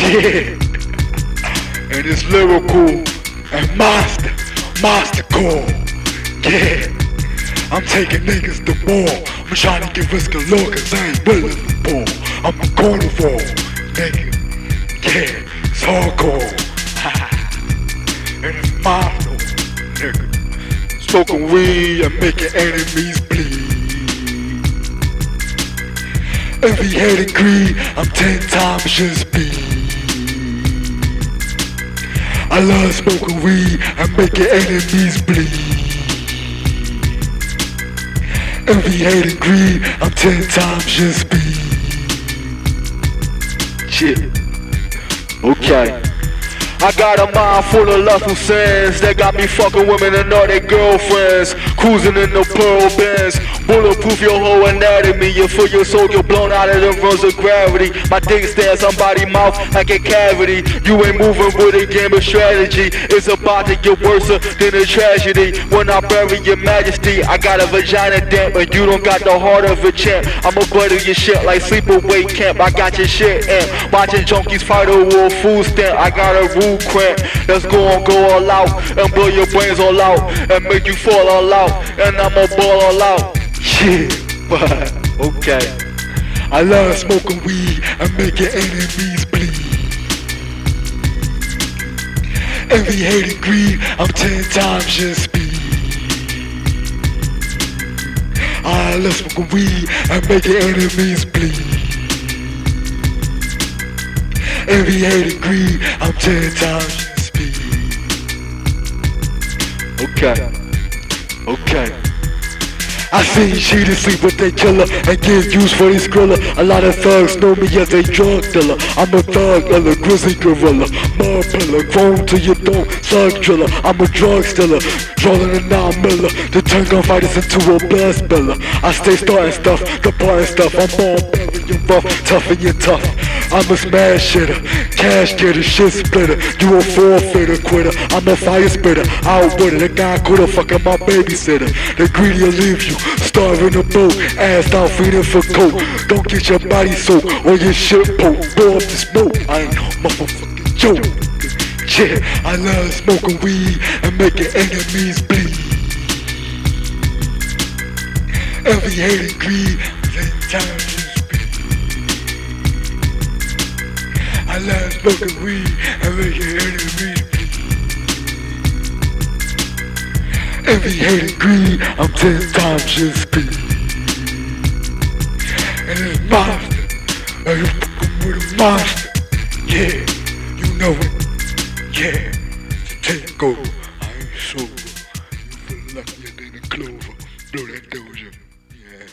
Yeah. And it's lyrical and master, monster core. Yeah. I'm taking niggas to war. I'm trying to get risk galore cause I ain't willing to pull. I'm a carnivore, nigga. Yeah, it's hardcore. and it's monster, nigga. Smoking weed and making enemies bleed. Every hate and greed, I'm ten times your speed. I love smoking weed and making enemies bleed. Every hate and greed, I'm ten times your speed. Shit. Okay. I got a mind full of lustful sins that got me fucking women and all their girlfriends. Cruising in the pearl bins. Bulletproof your whole anatomy. You feel your soul get blown out of the runs of gravity. My dick stands somebody's mouth like a cavity. You ain't moving with a game of strategy. It's about to get worse than a tragedy. When I bury your majesty, I got a vagina dent, but you don't got the heart of a champ. I'ma butter your shit like sleepaway camp. I got your shit and watching junkies fight a food stamp. I got a rule cramp. Let's go and go all out and blow your brains all out and make you fall all out. And I'ma ball all out. Shit, but okay. I love smoking weed and making enemies bleed. Every hate and greed, I'm ten times your speed. I love smoking weed and making enemies bleed. Every hate and I'm ten times your speed. Okay, okay. I seen cheaters sleep with their killer and get used for this griller. A lot of thugs know me as a drug dealer. I'm a thug, a grizzly gorilla, mud pillar, grown to your dome, slug driller. I'm a drug stealer, rolling a nine miller to turn gunfighters into a blood spiller. I stay starting stuff, the parting stuff. I'm all berry and rough, tough and you tough. I'm a smash hitter, cash getter, shit splitter. You a forfeitter, quitter. I'm a fire spitter, out with it. A guy coulda fucking my babysitter. The greedy will leave you, starving the boat, ass out feeding for coke. Don't get your body soaked or your shit poked. Blow up the smoke, I ain't no motherfucking joke. Yeah, I love smoking weed and making enemies bleed. Every hate and greed, ten smoking weed and making enemies. Every hate and greed, I'm ten times your speed. And it's monster, are you fucking with a monster? Yeah, you know it. Yeah, take over. I ain't sober. You feel luckier than a clover. Blow that doja. Yeah.